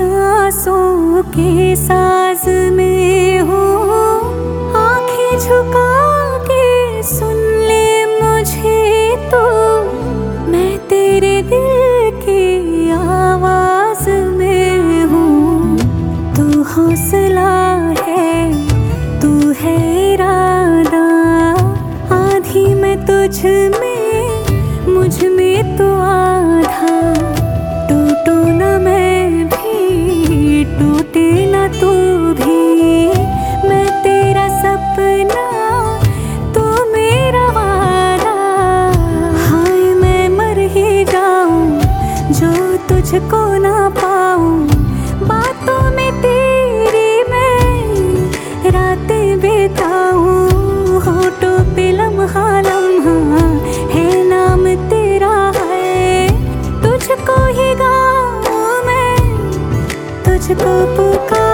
सांसों के साज में हो, आँखें झुका के सुन ले मुझे तो। मैं तेरे दिल की आवाज़ में हूँ। तू हौसला है, तू है इरादा, आधी मैं तुझ में ना पाऊँ। बातों में तेरी मैं रातें बिताऊं। होठों पे लम्हा लम्हा है, नाम तेरा है। तुझको ही गाऊं मैं, तुझको पुकार।